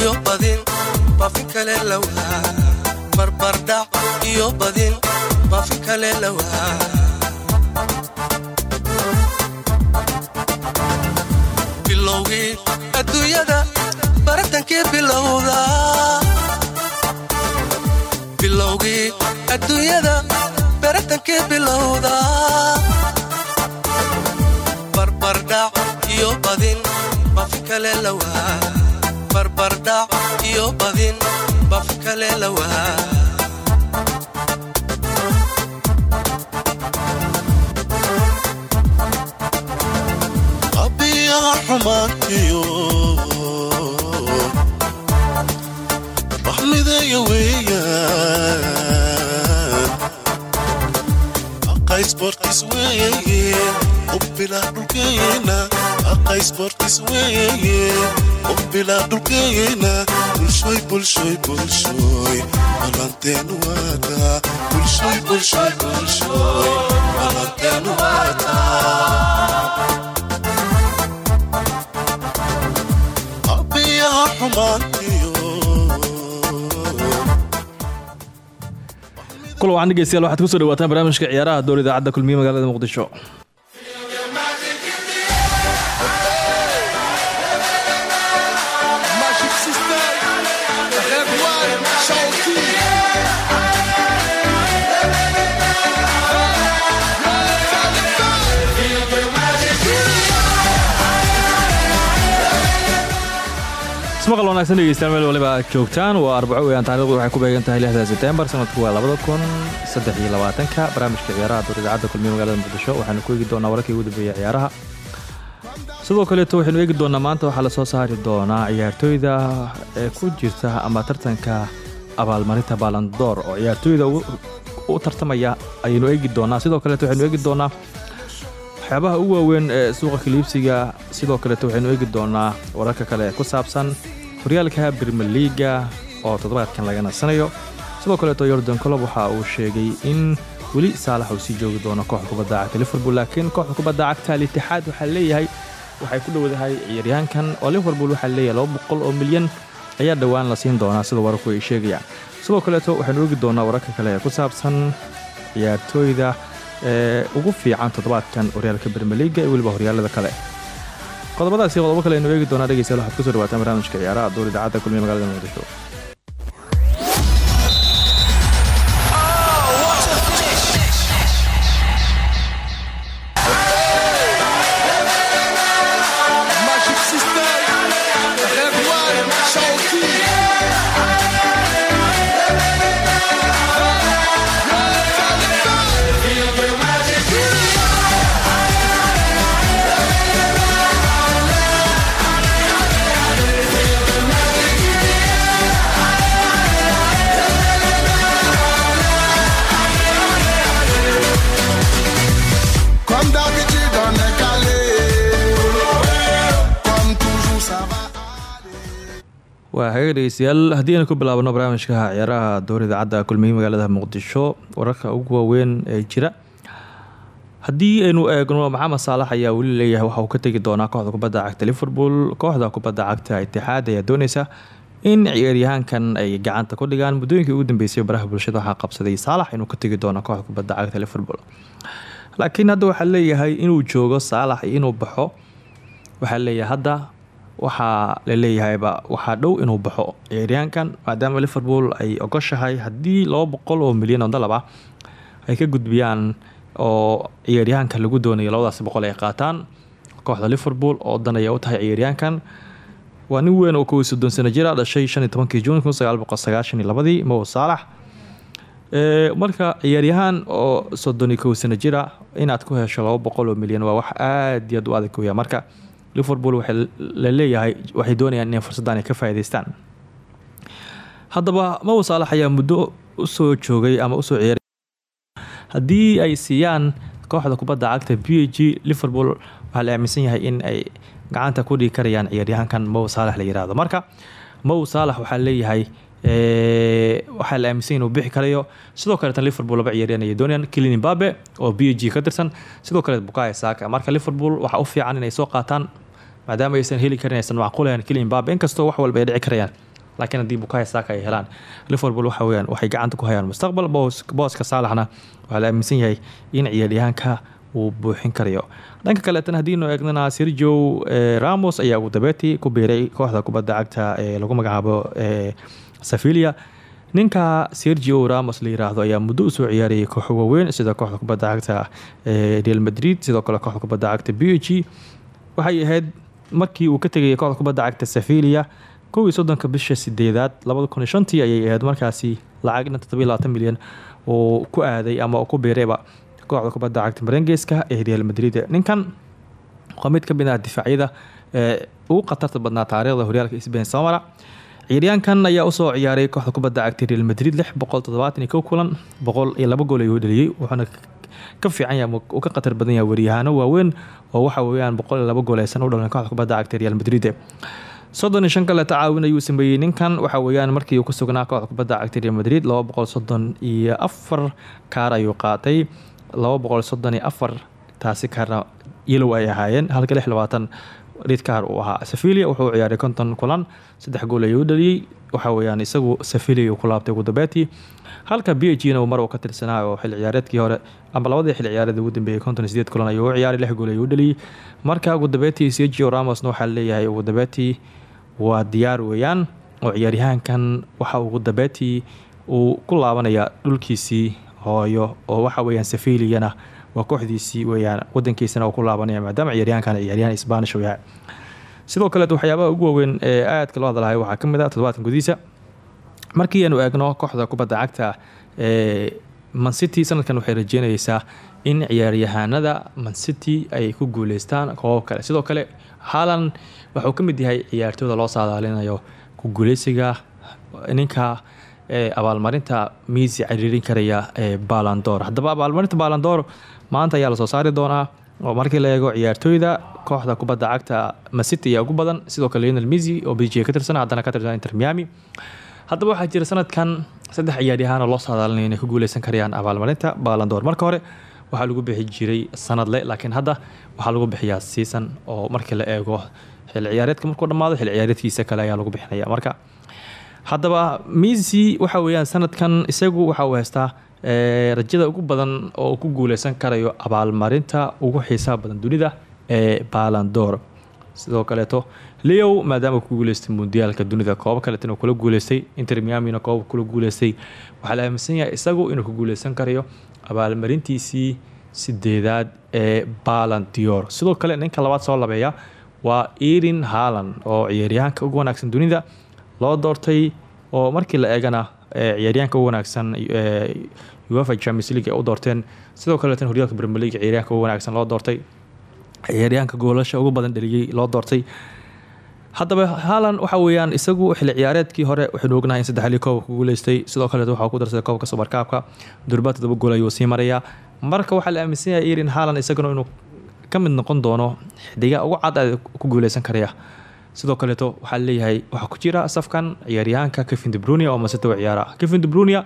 iyo badin bafi kale lawaa barbardhac iyo badin bafi kale lawaa bilowgii adduunyada baratankii bilowda bilowgii adduunyada baratankii bilowda barbardhac iyo badin bafi kale lawaa barbardhac iyo badin bafi kale lawaa qabiyaha xumaantiyo waxmideeya weeyaan. Aqaysbortis weeye ubbilaa dhulkeena aqaysbortis weeye ubbilaa dhulkeena bulshoy bulshoy bulshoy dhegeystayaal waxaad ku soo dhawaataan barnaamijka ciyaaraha dowla idaacadda kulmiye magaalada muqdisho wanaagsan dhegeystayaal meel waliba joogtaan. Waa arbaco weeyaan taarikhdu waxay ku beegan tahay lixda sanadku waa labada kun barnaamijka ciyaaraha dowla idaacadda kulmiye magaalada muqdisho waxaanu ku eegi doonaa wararkii ugu dambeeyay ciyaaraha. Sidoo kaleeto waxaynu eegi doonaa maanta waxaa la soo saari doonaa ciyaartooyda ee ku jirta ama tartanka abaalmarinta balandoor oo ciyaartooyda u u tartamaya ayaynu eegi doonaa. Sidoo kaleeto waxaynu eegi doonaa waxyaabaha ugu waaweyn ee suuqa kaliibsiga sidoo kaleeto waxaynu eegi doonaa wararka kale ku saabsan horyaalka brimier liiga oo toddobaadkan laga nasanayo sidoo kaleeto yordan colob waxa uu sheegay in weli saalax uu sii joogi doono kooxda kubadda cagta liverpool laakiin kooxda kubadda cagta al-itixaad waxaa leeyahay waxay ku dhowdahay ciyaaryahankan oo liverpool waxaa leeyahay laba boqol oo milyan ayaa dhowaan la siin doonaa sida wararku ay sheegayaan. Sidoo kaleeto waxaynu eegi doonaa wararka kale ee ku saabsan ciyaartooyda ee ugu fiican toddobaadkan horyaalka brimier liiga iyo weliba horyaalada kale qodobadaasi qodobo kale aynu eegi doonaa dhegeystayaal waxaad ku soo dhawaataan barnaamijka ciyaaraha dowla idaacadda kulmiye magaalada muqdisho waa hagaga dhegeystayaal haddii aynu ku bilaabano barnaamijka ciyaaraha dowla idaacadda kulmiye magaalada muqdisho wararka ugu waaweyn ee jira. Haddii aynu eegno maxamed saalax ayaa weli leeyahay waxa uu ka tegi doonaa kooxda kubadda cagta liverpool kooxda kubadda cagta itixaad ayaa dooneysa in ciyaaryahaankan ay gacanta ku dhigaan. Muddooyinkii ugu dambeysay baraha bulshada waxaa qabsaday saalax inuu ka tegi doono kooxda kubadda cagta liverpool. Laakiin hadda waxaa leeyahay inuu joogo saalax inuu baxo waxaa leeyahay hadda waxaa la leeyahayba waxaa dhow inuu baxo ciyaaryahankan maadaama liverpool ay ogoshahay haddii laba oo milyan oo dalab ah ay ka gudbiyaan oo ciyaaryahanka lagu doonayo labadaas boqol ay qaataan kooxda liverpool oo dan ayaa u tahay ciyaaryahankan. Waa nin weyn oo kow iyo soddon jira dhashay shan iyo tobankii juun kun sagaal boqol sagaashan marka ciyaaryahaan oo soddon iyo kow sano jira inaad ku hesho laba boqol oo milyan waa wax aad iyo aad u adag marka liverpool waxay la leeyahay waxay doonayaan inay fursaddan ka faa'iidaystaan. Haddaba mow saalax ayaa muddo u soo joogay ama u soo ciyaaray. Haddii ay siiyaan kooxda kubadda cagta b g liverpool waxaa la aaminsan yahay in ay gacanta ku dhigi karayaan ciyaaryahankan mow saalax la yiraahdo. Marka mow saalax waxaa leeyahay ee, waxaa la aaminsan inuu bixi karayo. Sidoo kaleetan liverpool laba ciyaaryahan ayay doonayaan kilin mbabe oo b ka tirsan. Sidoo kale bukayo saka. Marka liverpool waxaa u fiican inay soo qaataan maadaama aysan heli karin aysan macquulahan kilin mbabe inkastoo wax walba ay dhici karayaan. Laakiin haddii bukayo saaka ay helaan liverpool waxa weyaan waxay gacanta ku hayaan mustaqbal. Boos booska saalaxna waxaa la aaminsan yahay in ciyaaryahaanka uu buuxin karayo. Dhanka kaleetana haddiinu eegnana sergio ramos ayaa ugu dabeetii ku biiray kooxda kubadda cagta ee lagu magacaabo safilia. Ninka sergio ramos la yiraahdo ayaa muddo u soo ciyaarayay kooxo waaweyn sida kooxda kubadda cagta ee real madrid sidoo kale kooxda kubadda cagta b waxay ahayd markii uu ka tegayay kooxda kubadda cagta safilia kow iyo soddonka bisha sideedaad labada kun ayay ahayd markaasi lacagna toddobiyo labaatan milyan oo ku aaday ama ku biirayba kooxda kubadda cagta marengeska ee real madrid. Ninkan waa ka mid ah ee ugu khatarta badnaa taariikhda horyaalka sbain samara ciyaaryaankan ayaa u soo ciyaaray kooxda kubadda cagta real madrid lix boqol toddobaatan iyo kow kulan boqol iyo laba gool ayuu dhaliyey wuxuuna ka fiican yahay uu ka khatar badan yahay waryahaano waaweyn oo waxa weeyaan boqol iyo laba gool aysan u dhalin kooxda kubadda cagta real madrid. Soddon iyo shan kale ayuu sameeyey ninkan waxa weeyaan markii uu ku sugnaa kooxda kubadda cagta real madrid laba boqol soddon iyo afar kaar ayuu qaatay laba boqol soddon iyo afar taasi kaarna yelow ay ahaayeen halka lix labaatan rid kaar uu ahaa. Safilia wuxuu ciyaaray konton kulan saddex gool ayuu dhaliyey waxa weeyaan isagu safilia ku laabtay ugu dambeetii halka b uu mar ka tirsanaa oo xil ciyaareedkii hore ama labadii xil ciyaareed ugu dambeeyey konton sideed kulan ayuu ciyaaray lix gool ayuu dhaliyey marka ugu dambeetii sergio ramosna waxaa leeyahay ugu dambeetii waa diyaar weeyaan oo ciyaaryahaankan waxa ugu dambeetii uu ku laabanaya dhulkiisii hooyo oo waxa weeyaan safiliyana waa kooxdiisii weyaan wadankiisana uu ku laabanaya maadaama ciyaaryahankan ciyaaryahan spanish uu yahay. Sidoo kaleet waxyaabaha ugu waaweyn ee aadka loo hadlahay waxaa ka ah toddobaadkan gudihiisa. Markii aanu eegno kooxda kubadda cagta ee mancity sanadkan waxay rajeynaysaa in ciyaaryahaanada mancity ay ku guuleystaan koobab kale. Sidoo kale haalan waxuu ka mid yahay ciyaartooyda loo saadaalinayo ku guuleysiga ninka abaalmarinta miisi ciriirin karaya ee balandor haddaba abaalmarinta balandor maanta ayaa la soo saari doonaa oo markii la eego ciyaartooyda kooxda kubadda cagta masity ayaa ugu badan. Sidoo kale lionel misi oo bg ka tirsan haddana ka tirsan inter miami. Haddaba waxaa jira sanadkan saddex ciyaaryahaan oo loo saadaalinaya inay ku guuleysan karayaan abaalmarinta balandor marka hore waxaa lagu bixi jiray sanadle laakiin hadda waxaa lagu bixiyaa season oo markii la eego xil ciyaareedka markuu dhammaado xil ciyaareedkiisa kale ayaa lagu bixinaya marka haddaba misi waxa weeyaan sanadkan isagu waxa uu rajada ugu badan oo ku guuleysan karayo abaalmarinta ugu xiisaha badan dunida ee balandor sidoo kaleeto leo maadaama ku guuleystay mundiyaalka dunida koobo kaleetana kula guuleystay inter miamina koob kula guuleystay. Waxaa la aaminsan yahay isagu inuu ku guuleysan karayo abaalmarintiisii sideedaad ee balandior sidoo kale ninka labaad soo labeeya waa erin haalan oo ciyaaryahaanka ugu wanaagsan dunida loo doortay oo markii la eegana ciyaaryahanka ugu wanaagsan uefa champions league ay u doorteen. Sidoo kaleetan horyaalka premier league ciyaaryahanka ugu wanaagsan loo doortay. Ciyaaryahanka goolasha ugu badan dhaliyey loo doortay. Haddaba haalan waxa weeyaan isagu xilli ciyaareedkii hore waxaynu ognahay in saddexlii koob ku guuleystay. Sidoo kaleet waxaa ku darsaday koobka subarkaabka durba todoba gool ayuu sii marayaa. Marka waxaa la aaminsan yahay erin haalan isaguna inuu ka mid noqon doono xidiga ugu cad ku guuleysan karaya sidoo kaleeto waxaa leeyahay waxaa ku jira safkan ciyaaryahaanka kevin debrunia oo u ciyaara. Kevin debrunia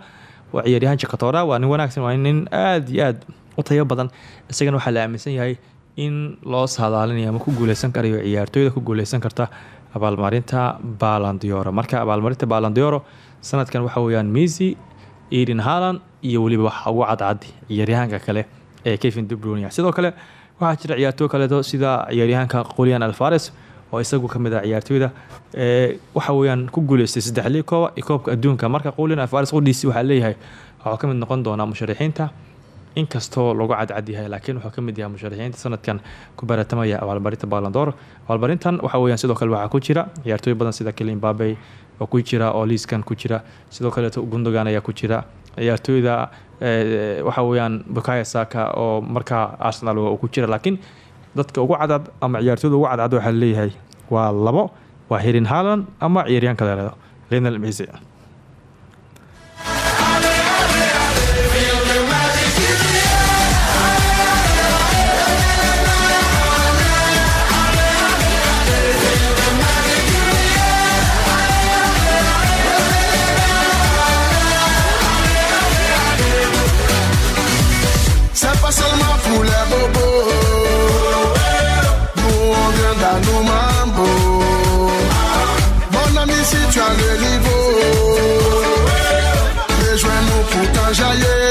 waa ciyaaryahan jakatora waa nin wanaagsan waa nin aada iyo aad u tayo badan. Isagana waxaa la aaminsan yahay in loo saadaalinayo ama ku guuleysan karayo ciyaartooyda ku guuleysan karta abaalmarinta balandioro marka abaalmarinta balandioro sanadkan waxa weyaan misi eden halan iyo weliba waxa ugu cadcad ciyaaryahaanka kale ee kevin debrunia sidoo kale waxaa jira ciyaartooy kaleeto sida ciyaaryahanka qolian alfares oo isagu ka mid ah ciyaartooyda waxa weyaan ku guuleystay saddexlii kooba iyo koobka adduunka. Marka qolian alfares qudhiisi waxaa leeyahay waxuu ka mid noqon doonaa musharaxiinta. Inkastoo lagu cadcad yahay laakiin wuxuu ka mid yahay musharaxiinta sanadkan ku baratamaya abaalmarinta balandor abaalmarintan waxa weyaan sidoo kale waxaa ku jira ciyaartooy badan sida kelin babey oo ku jira oo liiskan ku jira sidoo kaleeto gundogan ayaa ku jira. Ciyaartooyda waxa weyaan bukaya saka oo markaa arsenal ku jira laakiin dadka ugu cadcad ama ciyaartooyda ugu cadcad waxaa leeyahay waa labo waa herin halan ama ciyaaryahanka leedo lenal misi C'est tu as le niveau. Rejoins-nous pour t'enjailler. On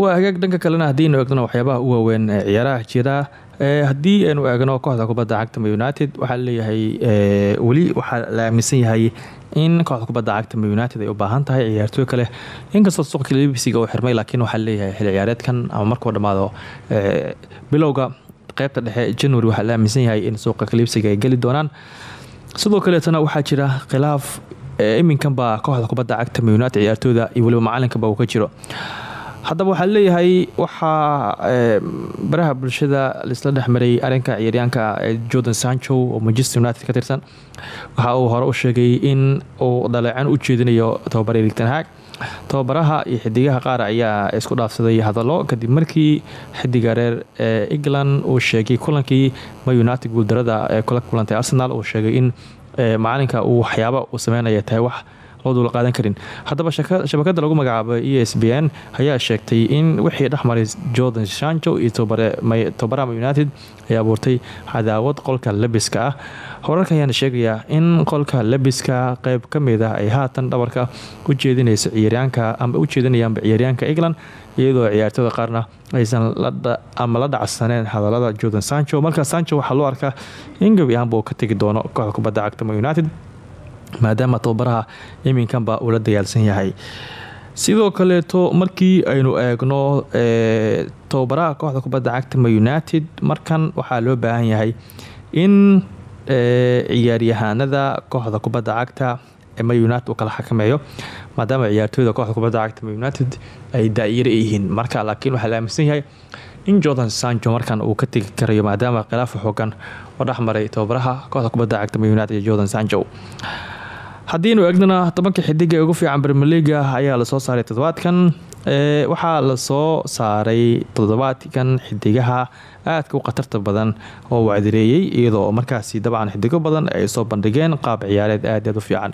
waa hagaag dhanka kalena haddiinu eegno waxyaabaha u waaweyn ee ciyaaraha jira haddii aynu eegno kooxda kubadda cagta united waxaa leeyahay ee, weli waxaa la aaminsan yahay in kooxda kubadda cagta united ay u baahan tahay ciyaartooy kale. Inkastoo suuqa libisiga uu xirmay laakiin waxaa leeyahay xilli ciyaareedkan ama markuu dhammaado bilowga qeybta dhexe january waxaa la aaminsan yahay in suuqa kalibsiga ay geli doonaan. Sidoo kaleetana waxaa jira khilaaf ee, iminkanba kooxda kubadda cagta ma united ciyaartooyda iyo weliba macalinkanba uu ka jiro. Haddaba waxaa leeyahay waxaa baraha bulshada laisla dhexmaray arinka ciyaaryaanka jordan sancho oo manchester united ka tirsan waxa uu hore u sheegay in uu dhaleecan u jeedinayo ten hag. Tababaraha iyo xidigaha qaar ayaa isku dhaafsaday hadallo kadib markii xidiga reer ee england uu sheegay kulankii ma united guuldarada ee kula kulantay arsenal uu sheegay in ee, macalinka uu waxyaaba uu sameynaya tahay wax loo duula qaadan karin. Haddaba shaka- shabakada lagu magacaabo e s b n ayaa sheegtay in wixii dhexmaray jordan sancho iyo Man united ay abuurtay cadaawad qolka lebiska ah. Horarka ayaana sheegayaa in qolka lebiska qeyb ka mid ah ay haatan dhabarka u jeedinayso ciyaaryaanka ama u jeedinayaanba ciyaaryaanka england iyadoo ciyaartooyda qaarna aysan ama la dhacsaneen hadalada jordan sancho. Marka sancho waxaa loo arkaa in gebi ahaanba uu ka tegi doono kooxda kubadda cagta united maadaama tababaraha iminkanba uu la dagaalsan yahay. Sidoo kaleeto markii aynu eegno ee, tababaraha kooxda kubadda cagta ma united markan waxaa loo baahan yahay in ee, ciyaaryahanada kooxda kubadda cagta ma united kala xakameeyo maadaama ciyaartooyda kooxda kubadda cagta united ay daayira yihiin. Marka laakiin waxaa la aaminsan yahay in jordan sancho markan uu ka tegi karayo maadaama khilaafa xoogan oo dhexmaray tababaraha kooxda kubadda cagta united iyo jordan sancho. Haddiinu eegnana tobanka xidig ee ugu fiican premier leaga ayaa la soo saaray toddobaadkan waxaa la soo saaray toddobaadkan xidigaha aadka u khatarta badan oo wacdireeyey iyadoo markaasi dabcan xidigo badan ay soo bandhigeen qaab ciyaareed aad u fiican.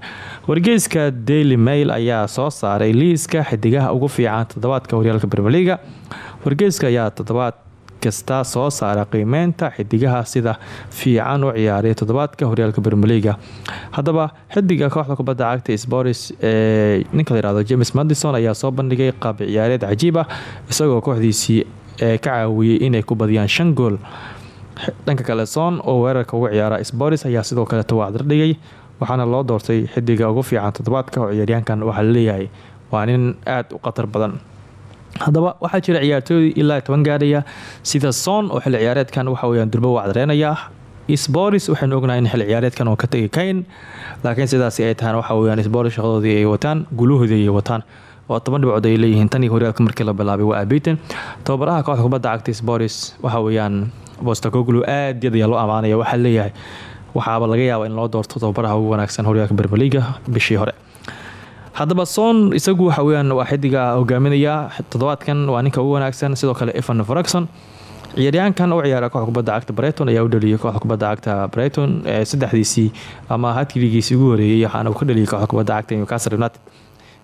Wargeyska daily mail ayaa soo saaray liiska xidigaha ugu fiican toddobaadka horyaalka leaga wargeyska ayaa toddobaad kasta soo saara qiimeynta xidigaha sida fiican u ciyaaray toddobaadka horyaalka bermeliga haddaba xidiga kooxda kubadda cagta sporis ee ninka layihahdo james madison ayaa soo bandhigay qaab ciyaareed cajiib ah isagoo kooxdiisii ee ka caawiyey inay ku badiyaan shan gool. Dhanka kale son oo weerarka uga ciyaara sporis ayaa sidoo kale tawacdar dhigay waxaana loo doortay xidiga ugu fiican toddobaadka oo ciyaaryahankan waxaa la leeyahay waa nin aada u khatar badan. Haddaba waxaa jira ciyaartooy ilaa toban gaadhaya. Sida son oo xilli ciyaareedkan waxa weyaan durbo wacdareynaya sporis waxaynu ognahay in xilli ciyaareedkan oo ka tegi kayn. Laakiin sidaasi ay tahaan waxa weyaan sporis shaqadoodii ay wataan gulahoodii ay wataan oo toban dhibcood ay leeyihiin. Tan iyo horyaalka markii la bilaabay waa abitan tababaraha kooxda kubadda cagta sporis waxa weyaan bostacoglu aad yad ayaa loo amaanaya waxaa leeyahay waxaaba laga yaaba in loo doorto tababaraha ugu wanaagsan horyaalka bermeliga bishii hore. Haddaba son isagu waxa weyaan waa xidiga hogaaminaya. Toddobaadkan waa ninka ugu wanaagsan sidoo kale evan fraxon ciyaaryahankan u ciyaara kooxda kubadda cagta brighton ayaa u dhaliyay kooxda kubadda cagta brighton saddexdiisii ama hadkiligiisii ugu horeeyey waxaana uu ka dhaliyay kooxda kubadda cagta newcastle united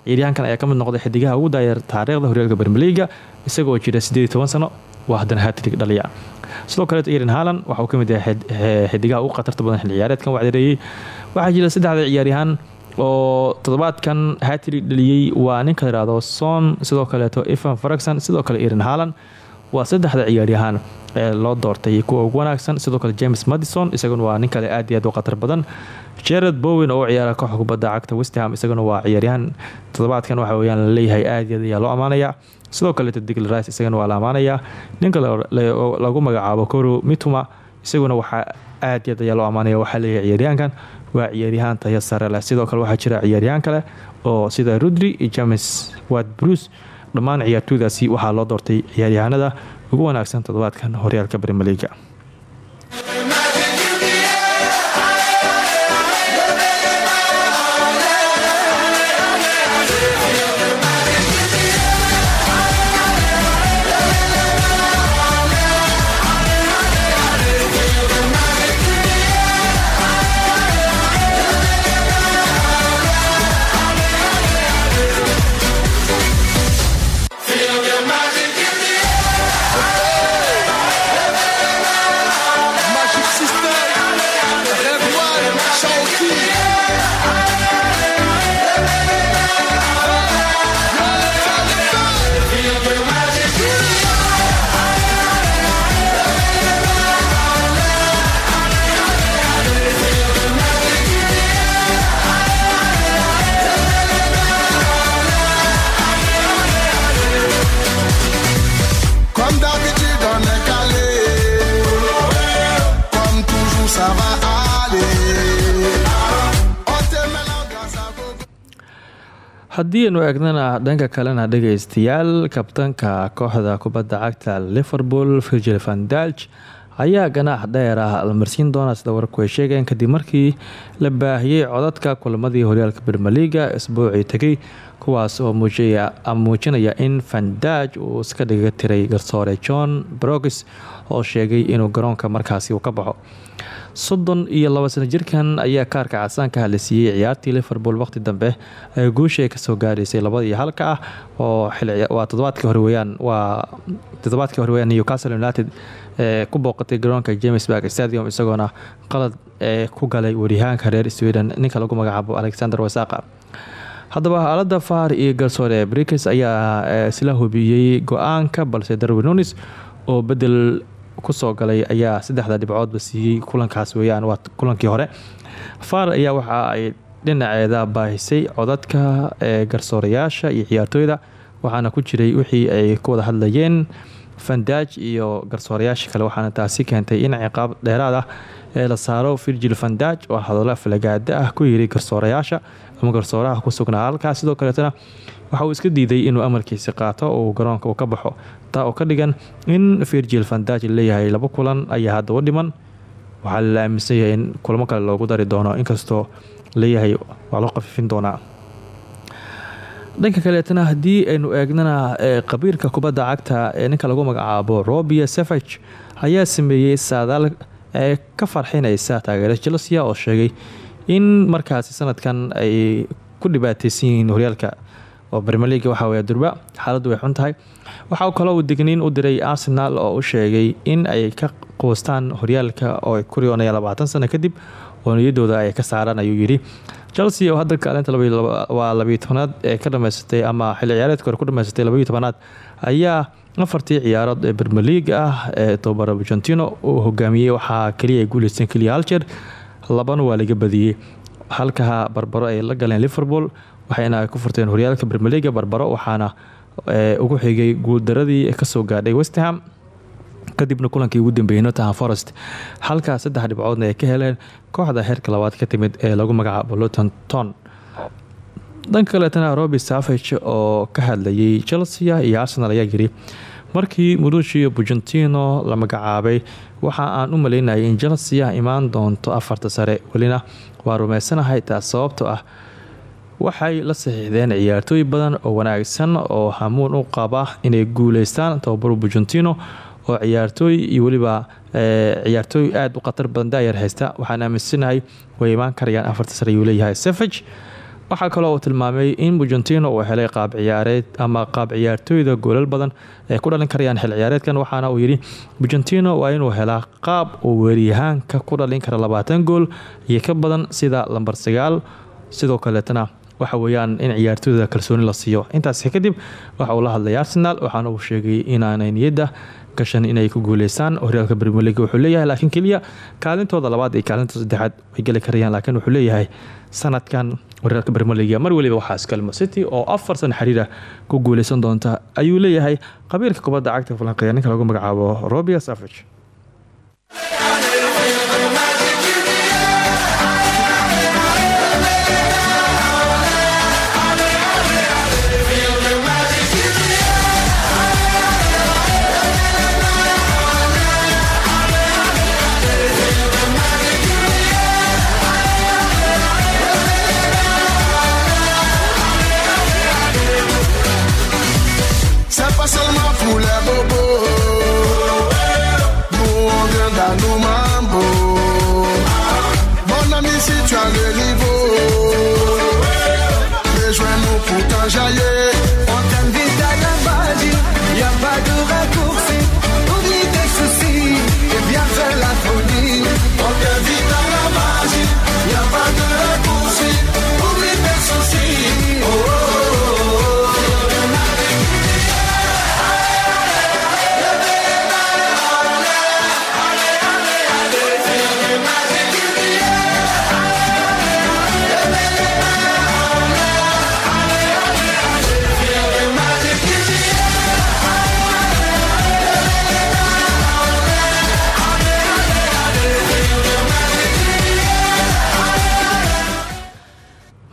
ciyaaryahankan ayaa ka mid noqday xidigaha ugu daayar taariikhda horyaalka bermeliga isagoo jira sideed toban sano waa haddana hatrig dhaliya. Sidoo kaleeto eden haalan waxa uu ka mid yahay xidigaha ugu khatarta badan xilli ciyaareedkan wacdareeyey waxaa jira saddexda ciyaaryahan oo toddobaadkan hatri dhaliyey. Waa ninka layihahdo son sidoo kaleeto evan fraxon sidoo kale eren haalan waa saddexda ciyaaryahaan loo doortay kuwa ugu wanaagsan. Sidoo kale james madison isaguna waa nin kale aad iyo aad u khatar badan. Jared bowen oo ciyaara kooxda kubadda cagta westham isaguna waa ciyaaryahan. Toddobaadkan waxa weyaan la leeyahay aad iyo aad loo ammaanaya sidoo kaleeto digl rice isagana waa la ammaanaya ninka lagu magacaabo koro mituma isaguna waxaa aad iyo aad ayaa loo ammaanaya waxaa leeyahay ciyaaryahankan. Waa ciyaaryahaan tayo sare leh. Sidoo kale waxaa jira ciyaaryahan kale oo sida rudri iyo james wat bruce dhammaan ciyaartooydaasi waxaa loo doortay ciyaaryahanada ugu wanaagsan toddobaadkan horyaalka bremeliga haddii aynu eegnana dhanka kalena dhegaystayaal kabtanka kooxda kubadda cagta liverpool virgil van dalg ayaa ganaax dheer ah. La marsiin doona sida wararku ay sheegeen kadib markii la baahiyey codadka kulamadii horyaalka bermeliga isbuucii tegay kuwaas oo muujinaya in vandaj uu iska dhiga tiray garsoore john brogis oo sheegay inuu garoonka markaasi ka baxo soddon iyo laba sano jirkan ayaa kaarka casaanka ah la siiyey ciyaartii liverpool waqti dambe ay guusha ka soo gaaraysay labada iyo halka ah oo waa todobaadkii hore weyaan waa toddobaadkii hore weyaan newcastle united ee ku booqatay garoonka james bark stadium isagoona qalad ee ku galay wariyahaanka reer sweden ninka lagu magacaabo alexander wasaqa haddaba aalada far iyo garsoore brikes ayaa isla hubiyey go'aanka balse darwin nunis oo bedel ku soo galay ayaa saddexda dhibcoodba siiyey kulankaas weyaan waa kulankii hore. Far ayaa waxa ay dhinaceeda baahisay codadka ee garsoorayaasha iyo ciyaartooyda waxaana ku jiray wixii ay ku wada hadlayeen fandaj iyo garsoorayaasha kale. Waxaana taasi keentay in ciqaab dheeraad ah ee la saaro virgil fandaj oo hadallo falagaada ah ku yiri garsoorayaasha ama garsooraha ku sugnaa halkaas. Sidoo kaleetana waxa uu iska diiday inuu amarkiisi qaato uu garoonka uu ka baxo. Taa oo ka dhigan in virgil fandaj leeyahay laba kulan ayaa hadda u dhiman. Waxaa la aaminsan yahay in kulamo kale loogu dari doono. Inkastoo leeyahay waa loo qafiifin doonaa. Dhanka kaleetana haddii aynu eegnana qabiirka kubadda cagta ee ninka lagu magacaabo robia savage ayaa sameeyey saadaal ee ka farxinaysa taageera chelsea oo sheegay in markaasi sanadkan ay ku dhibaateysan horyaalka oo bermeliga waxaa weya durba xaaladdu way xun tahay. Waxaa kaloo uu u diray arsenal oo u sheegay in ay ka qoostaan horyaalka oo ay ku riyoonayaan labaatan sano kadib oo niyadooda ay ka saaraan ayuu yidhi. Chelsea oo hadda kaalinta waa labiyo tobanaad ee ka dhamaysatay ama xilli ciyaareedka ku dhamaysatay labayo tobanaad ayaa afartii ciyaarood ee bermeliga ah ee tobabara argentino uu hogaamiyey waxaa keliya ay guuleysteen keliya hal jeer labana waa laga badiyey halka barbaro ay la galeen liverpool waxayna ku furteen horyaalka bermeliga barbaro waxaana ugu xigay guuldaradii ka soo gaadhay westham kadibna kulankii ugu dambeeyey nottingham forest halkaa saddex dhibcoodna ay ka heleen kooxda heerka labaad ka timid ee lagu magacaabo luton ton dhanka kaleetana robi savage oo ka hadlayay chelsea iyo arsenal ayaa yiri markii murushio bujentino la magacaabay waxa aan u maleynayay in chelsea imaan doonto afarta sare welina waa rumaysanahay taas sababto ah waxay la saxiixdeen ciyaartooy badan oo wanaagsan oo hamuun u qaba inay guuleystaan tababaro bujentino oo ciyaartooy iyo weliba ciyaartooy aada u khatar badan daayar haysta. Waxaan aaminsanahay way imaan karayaan afarta sare ayuu leeyahay. Savage waxaa kaloo uu tilmaamay in bujentino uu helay qaab ciyaareed ama qaab ciyaartooyda goolal badan ay ku dhalin karayaan xil ciyaareedkan. Waxaana uu yidhi bujentino waa inuu helaa qaab uu weeryahaanka ku dhalin kara labaatan gool iyo ka badan sida lambar sagaal. Sidoo kaleetana waxa weeyaan in ciyaartooyda kalsooni la siiyo. Intaas kadib waxa uu la hadlay arsenal waxaana uu sheegay inaanay niyadda gashan inay ku guuleystaan. Horyaalka league wuxuu leeyahay laakiin keliya kaalintooda labaad iyo kaalinta saddexaad way geli karayaan laakiin wuxuu leeyahay sanadkan horyaalka league. Mar weliba waxaa iskalmo city oo afar sana xiriira ku guuleysan doonta. Ayuu leeyahay qabiilka kubadda cagta falanqeeya ninka lagu magacaabo robia savage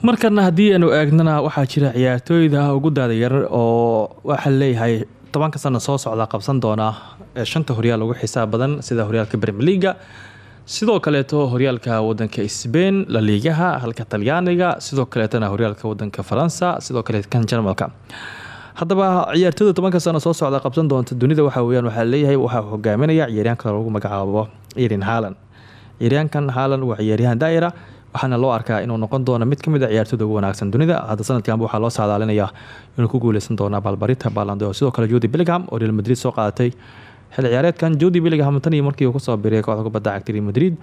markana haddii aanu eegnana waxaa jira ciyaartooyda ugu daadayar oo waxaa leeyahay tobanka sano soo socda qabsan doona shanta horyaal ugu xisaab badan sida horyaalka premier leaga sidoo kaleeto horyaalka wadanka sbain la liigaha halka talyaaniga sidoo kaleetona horyaalka wadanka faransa sidoo kale kan jarmalka. Haddaba ciyaartooyda tobanka sano soo socda qabsan doonta dunida waxa weyaan waxaa leeyahay waxaa hogaaminaya ciyaaryahanka lagu magacaabo irin haalan ciyaaryahankan haalan waa ciyaaryahan daa'ira waxaana loo arkaa inuu noqon doono mid ka mid a ciyaartooyda ugu wanaagsan dunida. Hadda sanadkanba waxaa loo saadaalinaya inuu ku guuleysan doona balbarita balando sidoo kale judi billingham oo real madrid soo qaadatay xil ciyaareedkan judi billingham tan iyo markii uu ku soo biray kooxda kubadda cagta real madrid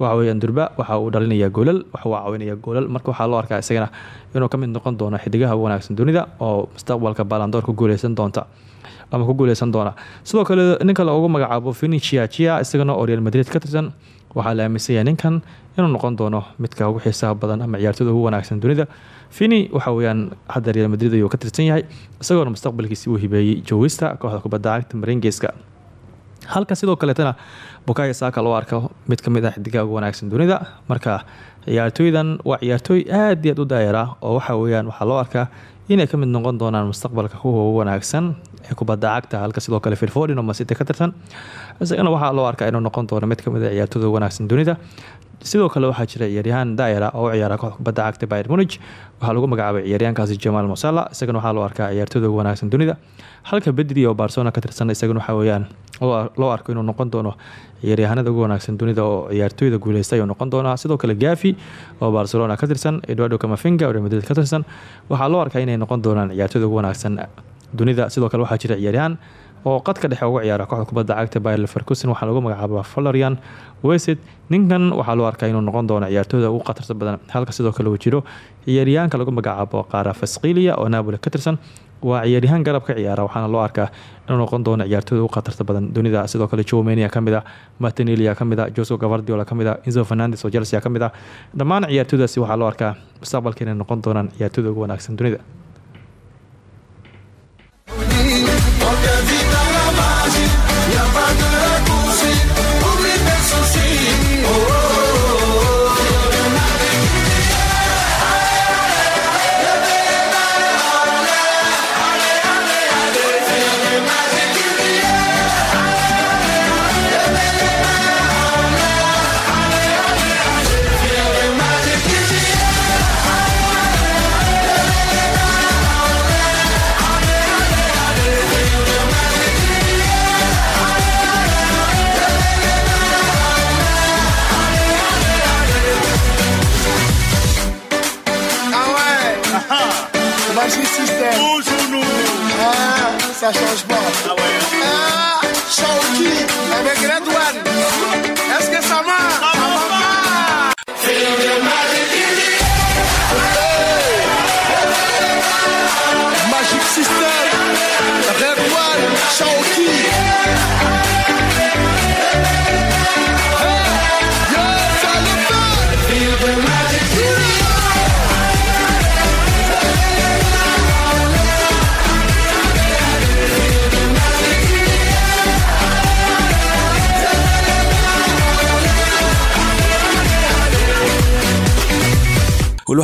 waxa weeyaan durba waxa uu dhalinaya goolal waxa uu caawinaya goolal. Marka waxaa loo arkaa isagana inuu ka mid noqon doono xidigaha ugu wanaagsan dunida oo mustaqbalka balandoor ku guuleysan doonta ama ku guuleysan doona. Sidoo kale ninka lagu magacaabo finicia chia isagana oo real madrid ka tirsan waxaa la aaminsanya ninkan inuu noqon doono midka ugu xiisaha badan ama ciyaartooyda ugu wanaagsan dunida. Fini waxa weyaan hadda real madrid ayuu ka tirsan yahay isagoona mustaqbalkiisi uu hibeeyey joogista kooxda kubadda cagta marengeska halka sidoo kaleetana bukaya saaka loo arko mid ka mid ah xidigaha ugu wanaagsan dunida. Marka ciyaartooydan waa ciyaartooy aad iyo aad u daayara oo waxa weyaan waxaa loo arkaa inay ka mid noqon doonaan mustaqbalka kuwa wanaagsan ee kubadda cagta halka sidoo kale firfodin oo masite ka tirsan. Isagana waxaa loo arkaa inuu noqon doono mid ka mid a ciyaartooyda ugu wanaagsan dunida. Sidoo kale waxaa jira ciyaaryahaan daayara oo ciyaara kubadda cagta bayr munich. Waxaa lagu magacaabay ciyaaryahankaasi jamaal musala isagana waxaa loo arkaa ciyaartooyda ugu wanaagsan dunida. Halka bedri oo barcelona ka tirsan isagana waxaa weyaan loo arko inuu noqon doono ciyaaryahanada ugu wanaagsan dunida oo ciyaartooyda guuleysta ayuu noqon doonaa. Sidoo kale gafi oo barcelona ka tirsan eduardo camafinga oo madrid ka tirsan. Waxaa loo arkaa inay noqon doonaan ciyaartooyda ugu wanaagsan dunida. Sidoo kale waxaa jira ciyaaryahan oo qadka dhexe uga ciyaara kooxda kubadda cagta bayer leverkusen. Waxaa lagu magacaaba valerian wesid ninkan waxaa loo arkaa inuu noqon doono ciyaartooyda ugu khatarta badan. Halka sidoo kale uu jiro ciyaaryahanka lagu magacaabo qaara fasqilia oo napoli ka tirsan waa ciyaaryahaan garab ka ciyaara waxaana loo arkaa inuu noqon doono ciyaartooyda ugu khatarta badan dunida. Sidoo kale jomania ka mid a martinelia ka mid a jose gavardiola ka mid a inzo fernandes oo chelsea ka mid a dhammaan ciyaartooydaasi waxaa loo arkaa mustaqbalka inay noqon doonaan ciyaartooyda ugu wanaagsan dunida Ah,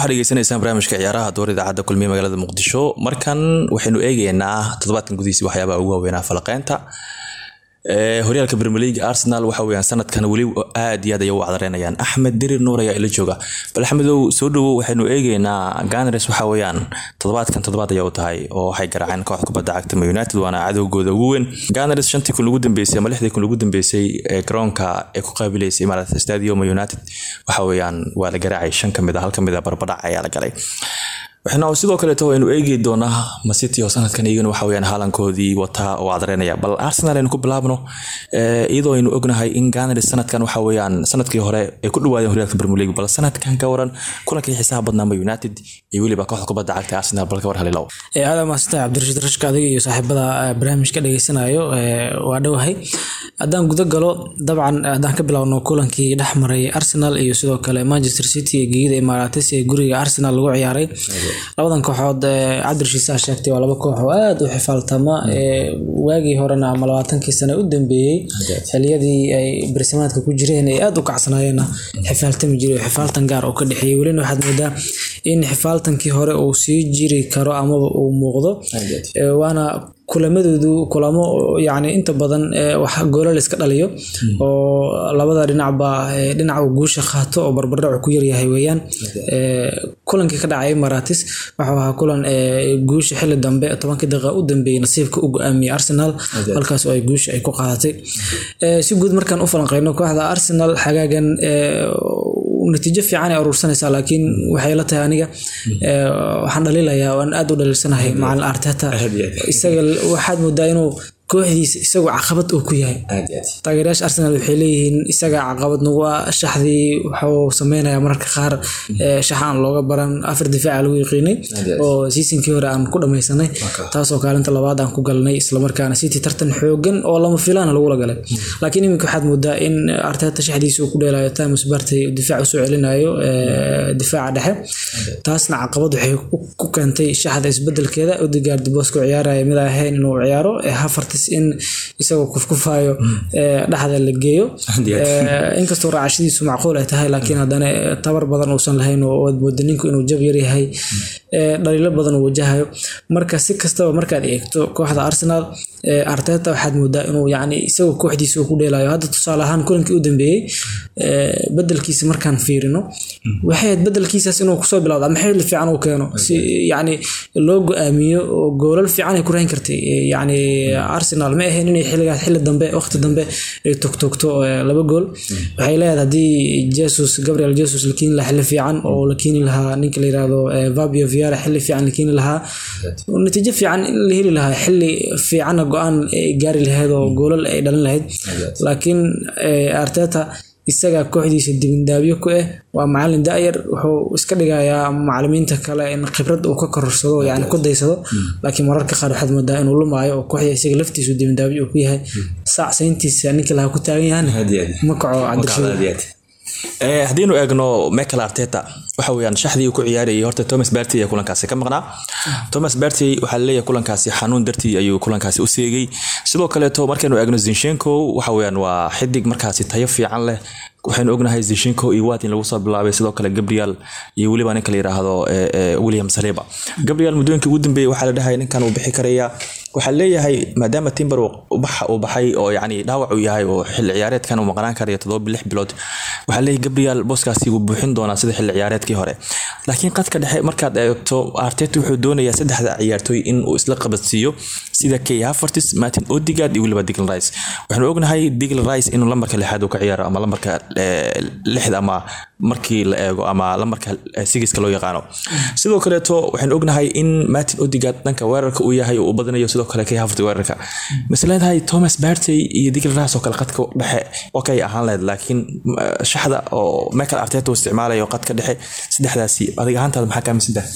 waxaad dhegeysanaysaan barnaamijka ciyaaraha door idaacadda kulmiye magaalada muqdisho. Markan waxaynu eegeynaa toddobaadkan gudihiisi waxyaabaha ugu waaweynaa falaqeynta horyaalka premier league arsenal waxa weyaan sanadkan weli aad iyo aad ayay u cadareynayaan axmed dirir nuur ayaa ila jooga. Bal axmedow soo dhowow waxaynu eegeynaa ganars waxa weyaan toddobaadkan toddobaad ayaa u tahay oo waxay garaaceen kooxda kubadda cagta Man united waana cadowgooda ugu weyn. Ganars shantii kun lagu dambeysay ama lixdii kun lagu dambeysay ee garoonka ee ku qaabilaysay imarat stadium united waxa weyaan waa la garaacay. Shan ka mid a hal ka mid a barbadhac ayaa la galay waxna sidoo kaleeto waynu eegi doonaa masiti oo sanadkan iyagana waxa weyaan haalankoodii wataa oo cadareynaya bal arsenal aynu ku bilaabno ee, iyadoo aynu ognahay in ganars sanadkan waxa weyaan sannadkii hore ay ku dhawaadeen horyaalka league. Bal sanadkan ka waran kulankii xiisaha badnaa Man united iyo weliba kooxda kubadda cagta arsenal. Bal ka war halilow ee aad maasanta cabdirashiid rashka adiga iyo saaxiibada eh, barnaamijka dhageysanayo ee, waa dhowahay haddaan guda galo dabcan haddaan ka bilaabno kulankii dhex maray arsenal iyo sidoo kale manchester city ee gegida imaarates ee guriga arsenal lagu ciyaaray labadan kooxood ee cabdirashiid saa sheegtay waa laba koox oo aad u xifaaltama ee waagii horena ama labaatankii sane u dambeeyey xiliyadii ay barsimaadka ku jireen ay aad u kacsanaayeen xifaaltami jiray xifaaltan gaar oo ka dhexeeyey. Welina waxaad moodaa in xifaaltankii hore uu sii jiri karo amaba uu muuqdo. Ee, waana kulamadoodu kulamo oo yacni inta badan ee, wax goolal iska dhaliyo oo labada dhinacba ee, dhinac uu guusha qaato oo barbardhacu ku yaryahay weeyaan. Ee, kulankii ka dhacay maratis waxuu ahaa kulan guusha xili dambe tobankii daqiiqa u dambeeyey nasiibka u go'aamiyey arsenal halkaas oo ay guusha ay ku qaadatay. Si guud markaan u falanqeyno kooxda arsenal xagaagan natiijo fiican ay urursanaysaa laakiin waxay la tahay aniga ee, waxaan dhaliilayaa waan aad u dhaliilsanahay macalin arteta isaga waxaad moodaa inuu kooxdiisa isagoo caqabad uu ku yahay. Taageerayaasha arsenal waxay leeyihiin isaga caqabad nagu ah. Shaxdii wuxuu sameynayaa mararka qaar ee, shax aan looga baran afar difaaca lagu yaqiinay oo seasonkii hore aan ku dhammaysanay taasoo kaalinta labaad aan ku galnay islamarkaana city tartan xoogan oo lama filaana lagula galay. Laakiin iminka waxaad moodaa in arteta shaxdiisa uu ku dheelayo timus bartay difaac u soo celinayo ee, difaaca dhexe. Taasna caqabad waxay ku- keentay shaxda isbedelkeeda odegaard u ciyaaraya mid ahayn inuu ciyaaro ee havertz in isagoo kufkufayo ee, dhexda la geeyo. Ee, inkastoo raacashadiisu macquul ay tahay laakiin haddana tabar badan uusan lahayn oo waad mooda ninku inuu jab yar yahay ee, dhaliilo badan uu wajahayo. Marka si kastaba markaad eegto kooxda arsenal arteta waxaad moodaa inuu yacni isagoo kooxdiisa ku dheelayo hadda tusaale ahaan kulankii u dambeeyey ee, bedelkiisa markaan fiirino waxay ahayd bedelkiisaas inuu ku soo bilowdo ama xilli fiican uu keeno? Si yacni loo go'aamiyo oo goolal fiican ay ku rahin kartay. Ee, yacni arsenal ma ahayn inay xilligaas xilli dambe waqti dambe ay togtogto laba gool. Waxay leedahay haddii jesus gabriel jesus la keeni lahaa xilli fiican oo la keeni lahaa ninka la yiraahdo fabio viara xilli fiican la keeni lahaa natiijo fiican in la heli lahaa xilli fiicanna go'aan ay gaari lahayd oo goolal ay dhalin lahayd laakiin ee, arteta isaga kooxdiisa dibindaabyo ku ah waa macalin daayar wuxuu iska dhigayaa macalimiinta kale in khibrad uu ka kororsado yani ku daysado. Laakiin mararka qaar waxaad moodaa inuu lumaayo oo kooxda isaga laftiisu dibindaabyo uu ku yahay. Saac sayntiisa ninka laha ku taagan yahana ma kaco cabdirashiid Ee, haddiinu eegno michael arteta waxa weyaan shaxdii uu ku ciyaarayay horta thomas barty ee kulankaasi ka maqnaa. Thomas barty waxaa la leeyahay kulankaasi xanuun dartii ayuu kulankaasi u seegay. Sidoo kaleeto markaynu eegno zinshenko waxa weyaan waa xidig markaasi tayo fiican leh. Waxaynu ognahay zinshenko iyo watin lagu soo bilaabay sidoo kale gabriel iyo weliba ninka la yiraahdo ee, ee, william saliba gabriel muddooyinkii ugu dambeeyey waxaa la dhahay ninkan uu bixi karaya waxaa leeyahay maadaama timber uu baxa- uu baxay oo yani dhaawac uu yahay oo xilli ciyaareedkan uu maqnaan karayo toddoba bilood waxaa leeyahay gabriel booskaasi wuu buuxin doonaa sida xilli ciyaareedkii hore. Laakiin qadka dhexe markaad eegto arteta wuxuu doonayaa saddexda ciyaartooy in uu isla qabadsiiyo sida kay havertz martin odegaard iyo weliba diglan rice. Waxaanu ognahay diglan rice inuu lambarka lixaad uu ka ciyaaro ama lambarka eh, lixda ama markii la eego ama lambarka eh, sigiska loo yaqaano. Sidoo kaleeto waxaanu ognahay in martin odegaard dhanka weerarka uu yahay oo uu badanayo sidoo kale kay havertz weerarka. Mise leedahay thomas bartey iyo diglan rice oo kale qadka dhexe okay ahaan lahayd laakiin eh, shaxda oo michael arteta uu isticmaalayo qadka dhexe saddexdaasi adiga ahaantaada maxaa ka aaminsantahay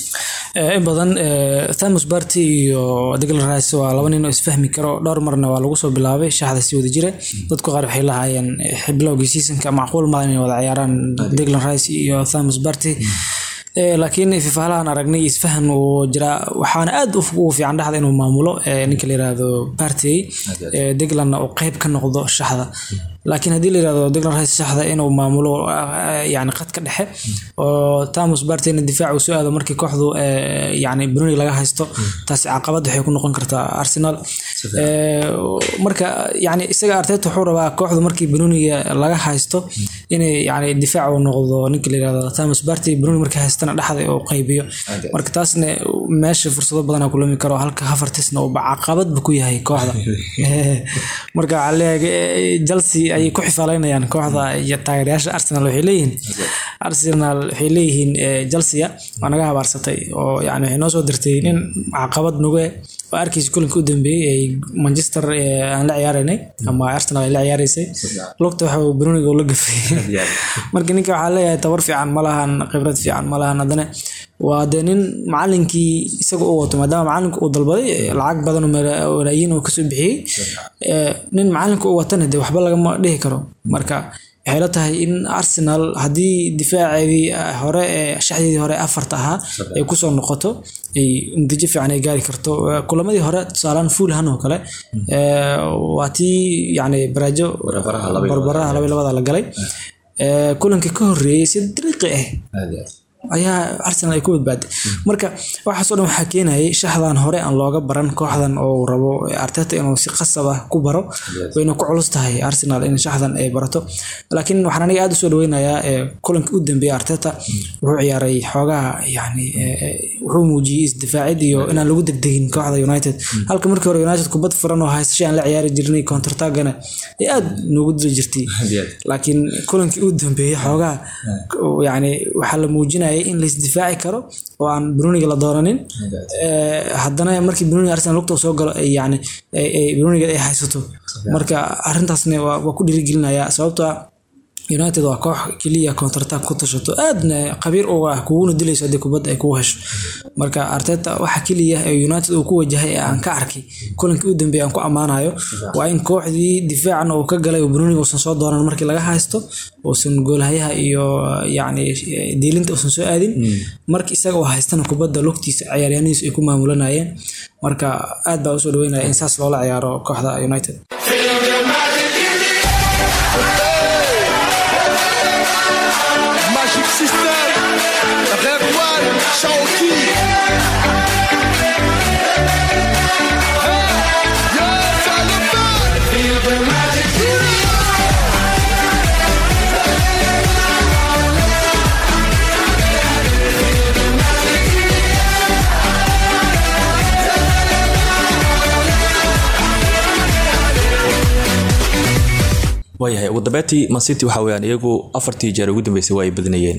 Eh, in badan eh, Thamus Party iyo Declan Rice waa laba nin oo isfahmi karo. Dhowr marna waa lagu soo bilaabay shaxda si wada jira. Dadku qaar waxay lahaayeen eh, bilowgii seasonka macquul ma inay wada ciyaaraan Declan Rice iyo Thamus Party Eh, laakiin fifaalahan aragnay isfahan uu jira. Waxaana aad ugu fiican dhexda inuu maamulo ninka la yiraahdo Partey eh, Declanna uu qayb ka noqdo shaxda laakiin haddii la yiraahdo Declan Rice shaxda inuu maamulo eh, yani qad ka dhexe oo Thamus Parteyna difaac uu soo aado markii kooxdu eh, yani Bruni laga haysto taasi caqabad waxay ku noqon kartaa Arsenal. Eh, marka yani isaga Arteta wuxuu rabaa kooxdu markii Bruniga laga haysto inay yani difaac uu noqdo ninka la yiraahdo Thamus Partey Bruni markii haystana dhexda uu qaybiyo. Marka taasna meesha fursado badan ku lumi karo halka Havertzna uu caqabad ku yahay kooxda. Marka waxaa leeyahay Chelsea ayay ku xifaaleynayaan kooxda iyo taageerayaasha Arsenal waxay leeyihiin. Arsenal waxay leeyihiin eh, Chelsea waa naga habaarsatay oo yani waxay noo soo dirtay nin caqabad nuge. Oo arkaysa kulanka u dambeeyay ay Manchester eh, aan la ciyaaraynay ama Arsenal ay la ciyaaraysay. Lugta waxa uu Bruniga la gafay. Marka ninka waxaa leeyahay tabar fiican ma lahan khibrad fiican ma lahan haddana waa dee nin macalinkii isaga u wato maadaama macalinka uu dalbaday eh, lacag badan malaayiin oo ka soo bixiyey eh, nin macalinka u watana dee waxba lagama dhihi karo. Marka waxay la tahay in Arsenal haddii difaaceedii eh, hore ee shaxdeedii hore afarta ahaa ay ku soo noqoto ay natiijo fiican ay gaari karto. Kulamadii hore tusaalaan Fulham oo kale eh, waa tii yani baraajo barbaraha laba iyo labada la galay. Kulankii ka horeeyay si dariiqi ah ayaa Arsenal ay ku badbaaday marka waxaas oo dhan waxaa keenayay shaxdan hore aan looga baran kooxdan oo rabo Arteta inuu si qasab ah ku baro wayna ku culus tahay Arsenal in shaxdan ay barato. Laakiin waxaan aniga aad u soo dhaweynayaa ee kulankii u dambeeyay Arteta wuxuu ciyaaray xoogaa yani ee, ee, wuxuu muujiyay isdifaacid iyo inaan lagu degdegin kooxda United. Halka markii hore United kubad furan oo haysashay aan la ciyaari jirnay counter tagana ay aad noogu diri jirtay. Laakiin kulankii u dambeeyay xoogaa yani waxaa la muujinayay in la isdifaaci karo oo aan Bruniga la dooranin Eh, haddana markii Bruniga Arsenal lugta soo galo ay yani ay Bruniga ay haysato. Marka arrintaasna waa ku dhiirigelinaya. Sababtoo ah United waa koox keliya counter attack ku tashato. Aadna qabiir uga ah kuguna dilayso haddii kubadda ay kugu hesho. Marka Arteta waxa keliya ee United uu ku wajahay ee aan ka arkay kulankii u dambeeyay aan ku ammaanayo waa in kooxdii difaacan uu ka galay oo Bruniga uusan soo dooran markii laga haysto uusan goolhayaha iyo yacni diilinta uusan soo aadin. Markii isaga uu haystana kubadda lugtiisa ciyaaryahanadiisu ay ku maamulanayeen. Marka aad baa u soo dhaweynaya in saas loola ciyaaro kooxda United waayahay ugu dambeyntii man city waxa weeyaan iyagu afartii jeer ugu dambeysay waa ay badinayeen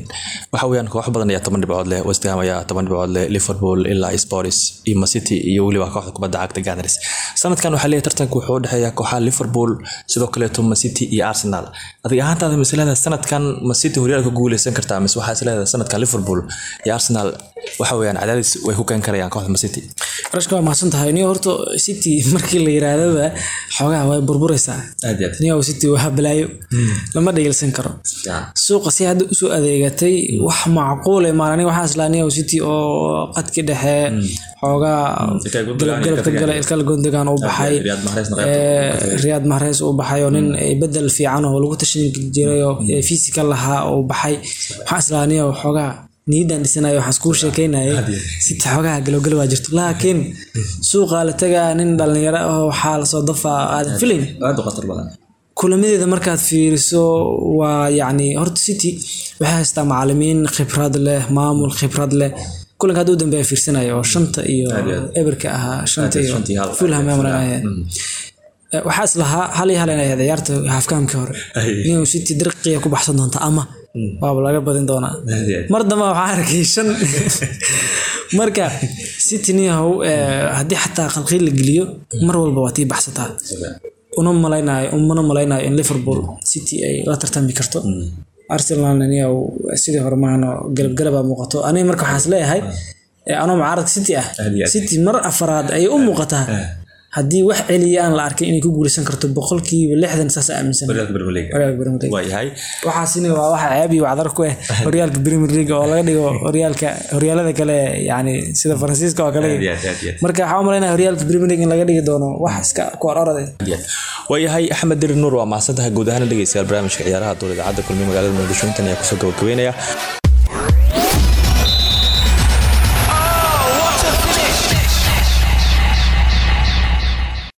waxa weeyaan koox badan ayaa toban dhibcood leh. West ham ayaa toban dhibcood leh. Liverpool ilaa spurs iyo man city iyo weliba kooxda kubadda cagta gunners sanadkan waxaa leeyahay tartanka wuxuu u dhexeeya kooxaha liverpool sidoo kaleeto man city iyo arsenal. Adiga ahaantaada masalada sanadkan man city horyaalka guuleysan kartaa mise waxaa isleedahay sanadkan liverpool iyo arsenal waxa weeyaan cadaadis way ku keen karayaan kooxda man city. Rashka waa mahadsan tahay niyo horta city markii la yiraahdaba xoogaha way burburaysaa aad aad. Niyo city waa balaayo lama dhayalsan karo. Suuqa si hadda u soo adeegatay wax macquul eh maalin waxaa islaa niyo city oo qadki dhexe xoogaa Ilkay Gundogan galab galabka ka gala ilkal gondogan uu baxay. Mahrezna qaybta Eh, uu baxay oo nin eh, bedel fiican oo lagu tashan jiray oo physical lahaa uu baxay. Waxaa islaa niyo xoogaa niyadan dhisanayo waxaan iskuu sheekeynayay si xoogaha galowgal waa jirto. Laakiin suuqa la tagaa nin dhalinyaro ah oo waxaa la soo dafaa aadan filayn kulamadeeda markaad fiiriso waa yacni horta city waxay haystaa macalimiin khibrad leh maamul khibrad leh. Kulanka hadda u dambeeya fiirsanaya oo shanta iyo eberka ahaa shanta iyo fulham ay waxaa islahaa hal. iyo hal inay ciyaarta hafkaamkii hore. Inuu city dirqiya ku baxsan doonta ama waaba laga badin doonaa mar damba waxaa arkay shan. Marka city niyahow eh, haddii xataa qalqiil la geliyo mar walba waa tii baxsataa una malaynayo umana malaynayo in liverpool city ay la tartami karto. Arsenalna niya sidii hore maahano galabgalabaa muuqato. Aniga marka waxaan is leeyahay eh, anoo mucaaradka city ah city mar afaraad ayay u muuqataa haddii wax celiya aan la arkin inay ku guuleysan karto boqolkiiba lixdan saas aaminsan. Horyaalka Premier League. Horyaalka Premier League. waayahay waxaasina waa waxa ceeb iyo wacdar ku ah horyaalka Premier League oo laga dhigo horyaalka horyaalada kale yani sida Faransiiska oo kale. Marka waxaan u maleynayaa horyaalka Premier League in laga dhigi doono wax iska ku ororada waayahay axmed dirir nuur waa mahadsantahay guud ahaan dhegeystayaal barnaamijka ciyaaraha dowlad idaacadda kulmiye magaalada muqdisho. Intan ayaa ku soo gabagabeynaya